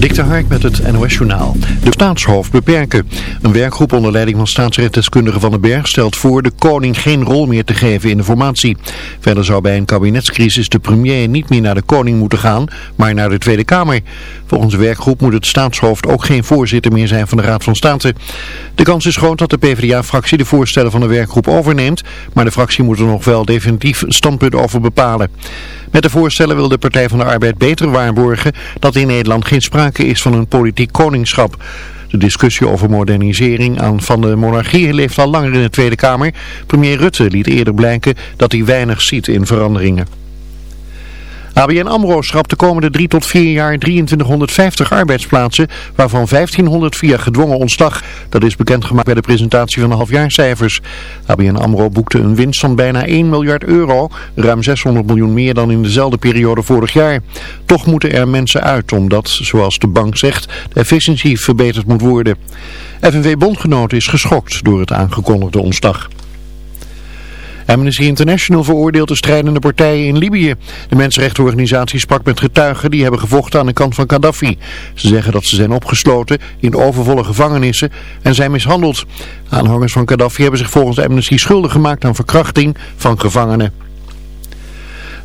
Dik de met het NOS Journaal. De staatshoofd beperken. Een werkgroep onder leiding van staatsrechtdeskundige Van den Berg stelt voor de koning geen rol meer te geven in de formatie. Verder zou bij een kabinetscrisis de premier niet meer naar de koning moeten gaan, maar naar de Tweede Kamer. Volgens de werkgroep moet het staatshoofd ook geen voorzitter meer zijn van de Raad van State. De kans is groot dat de PvdA-fractie de voorstellen van de werkgroep overneemt, maar de fractie moet er nog wel definitief standpunt over bepalen. Met de voorstellen wil de Partij van de Arbeid beter waarborgen dat in Nederland geen sprake is van een politiek koningschap. De discussie over modernisering aan van de monarchie leeft al langer in de Tweede Kamer. Premier Rutte liet eerder blijken dat hij weinig ziet in veranderingen. ABN AMRO schrapt de komende drie tot vier jaar 2350 arbeidsplaatsen, waarvan 1500 via gedwongen ontslag. Dat is bekendgemaakt bij de presentatie van de halfjaarcijfers. ABN AMRO boekte een winst van bijna 1 miljard euro, ruim 600 miljoen meer dan in dezelfde periode vorig jaar. Toch moeten er mensen uit, omdat, zoals de bank zegt, de efficiëntie verbeterd moet worden. FNV Bondgenoten is geschokt door het aangekondigde ontslag. Amnesty International veroordeelt de strijdende partijen in Libië. De mensenrechtenorganisatie sprak met getuigen die hebben gevochten aan de kant van Gaddafi. Ze zeggen dat ze zijn opgesloten in overvolle gevangenissen en zijn mishandeld. Aanhangers van Gaddafi hebben zich volgens Amnesty schuldig gemaakt aan verkrachting van gevangenen.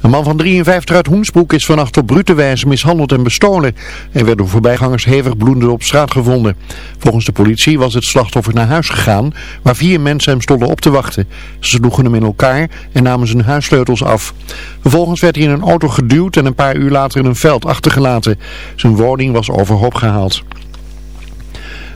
Een man van 53 uit Hoensbroek is vannacht op brute wijze mishandeld en bestolen. Hij werd door voorbijgangers hevig bloedend op straat gevonden. Volgens de politie was het slachtoffer naar huis gegaan, waar vier mensen hem stonden op te wachten. Ze sloegen hem in elkaar en namen zijn huissleutels af. Vervolgens werd hij in een auto geduwd en een paar uur later in een veld achtergelaten. Zijn woning was overhoop gehaald.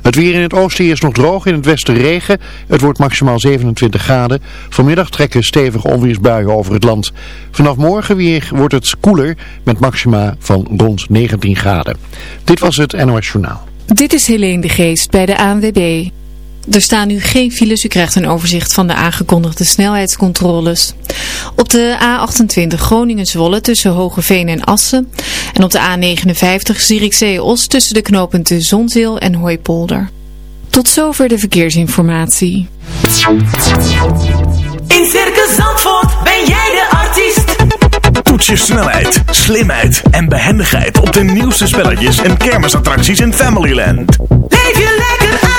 Het weer in het oosten is nog droog, in het westen regen. Het wordt maximaal 27 graden. Vanmiddag trekken stevige onweersbuien over het land. Vanaf morgen weer wordt het koeler met maxima van rond 19 graden. Dit was het NOS Journaal. Dit is Helene de Geest bij de ANWB. Er staan nu geen files. U krijgt een overzicht van de aangekondigde snelheidscontroles. Op de A28 Groningen-Zwolle tussen Hogeveen en Assen. En op de A59 Zierikzee-Os tussen de knooppunten Zonzeel en Hooipolder. Tot zover de verkeersinformatie. In Circus Zandvoort ben jij de artiest. Toets je snelheid, slimheid en behendigheid op de nieuwste spelletjes en kermisattracties in Familyland. Leef je lekker uit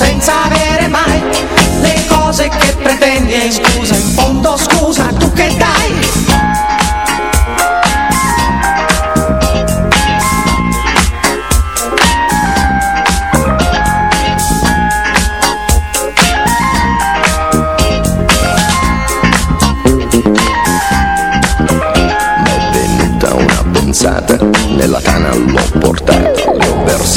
senza avere mai le cose che pretendi. E scusa in fondo scusa tu che dai? Venuta una pensata, nella tana portata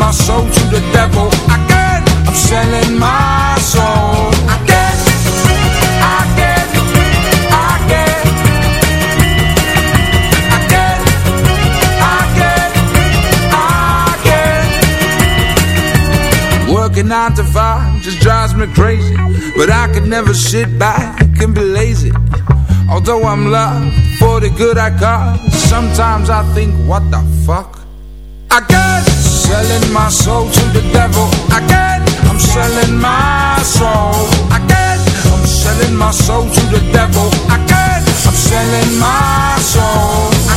my soul to the devil. Can't, I'm selling my soul. I can't, I can't, I can't. Working nine to five just drives me crazy. But I could never sit back and be lazy. Although I'm loved for the good I got, sometimes I think, what the fuck? I got selling my soul to the devil. Got, I'm selling my soul. Got, I'm selling my soul to the devil. Got, I'm selling my soul. I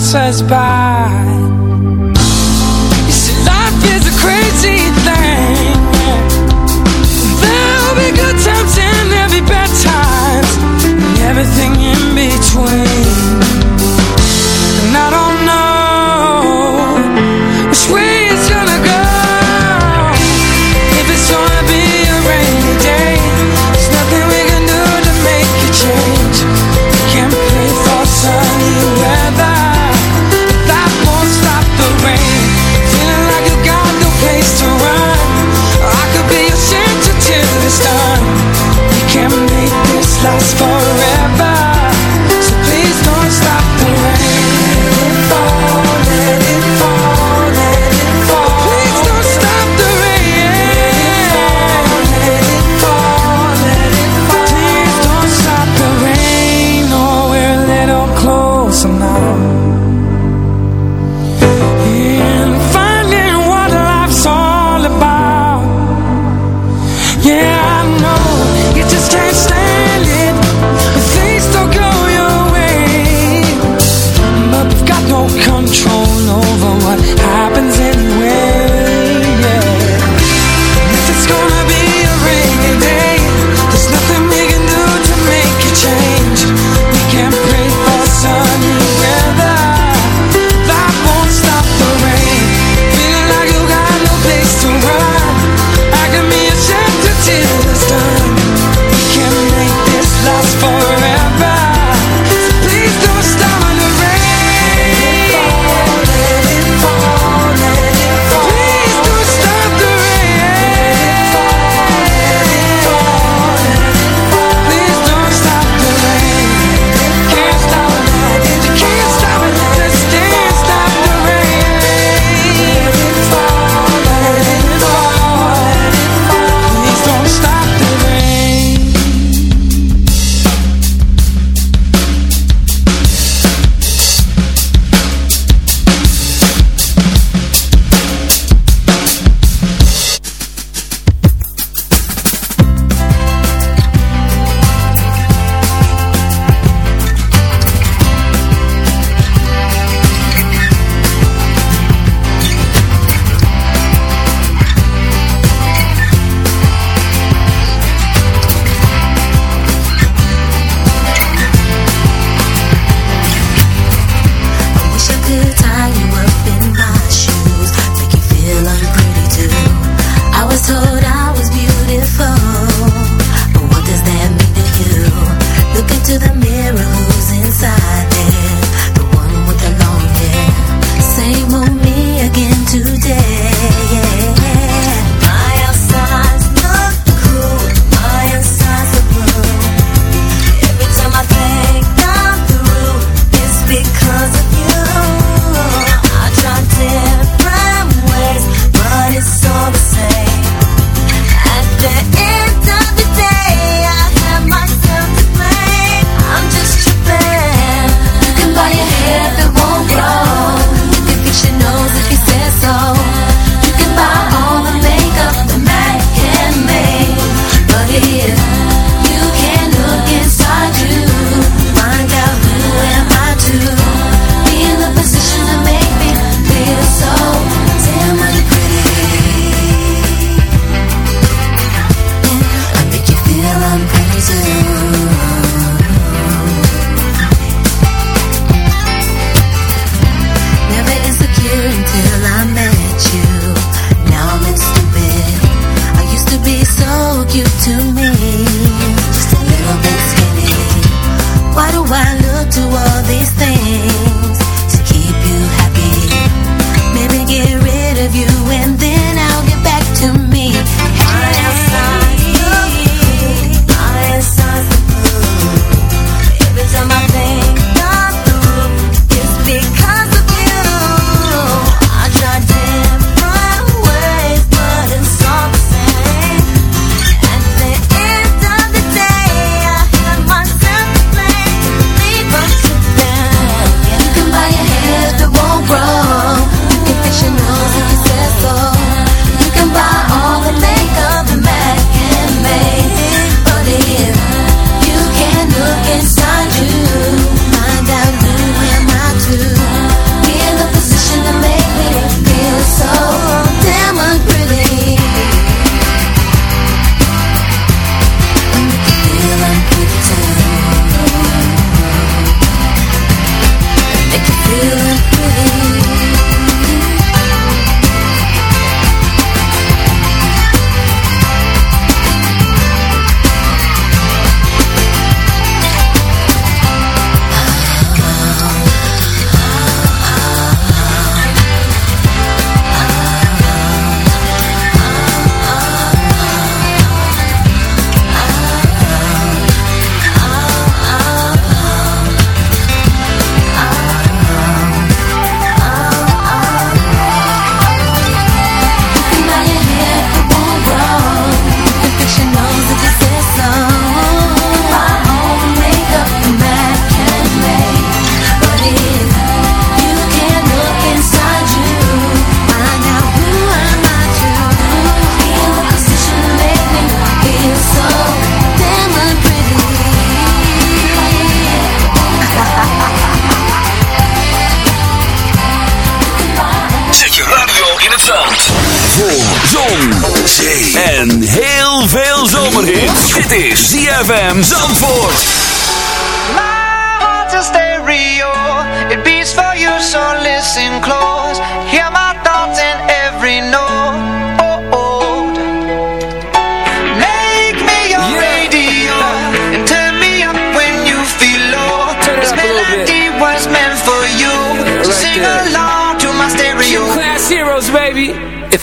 pass by. You see, life is a crazy thing. There'll be good times and there'll be bad times. And everything in between. ZFM Zandvoort. heart's a stereo. It beats for you, so listen close. Hear my thoughts in every note. Oh, oh. Make me your radio and turn me up when you feel low. this melody was meant for you. so sing along to my stereo. Class heroes, baby.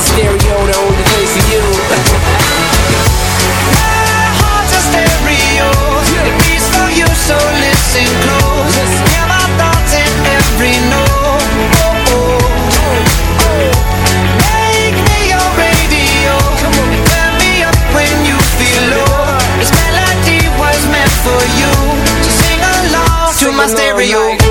stereo, the only place for you. My heart's a stereo, beats for you, so listen close. Hear my thoughts in every note. Oh, oh. Oh, Make me your radio, me up when you feel low. This melody was meant for you, so sing along to my stereo.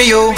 It's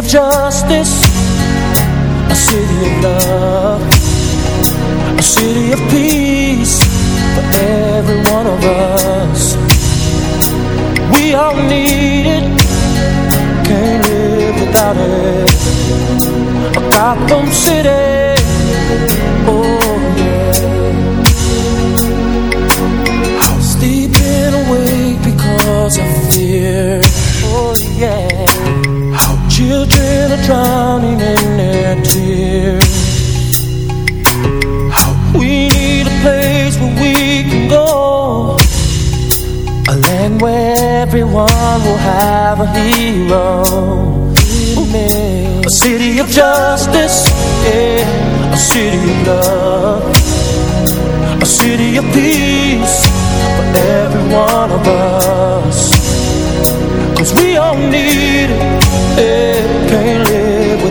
Of justice, a city of love, a city of peace for every one of us. We all need it, can't live without it. A Gotham City, oh drowning in their tears. We need a place where we can go. A land where everyone will have a hero. Amen. A city of justice, yeah. A city of love. A city of peace for every one of us. Cause we all need it, yeah. Can't live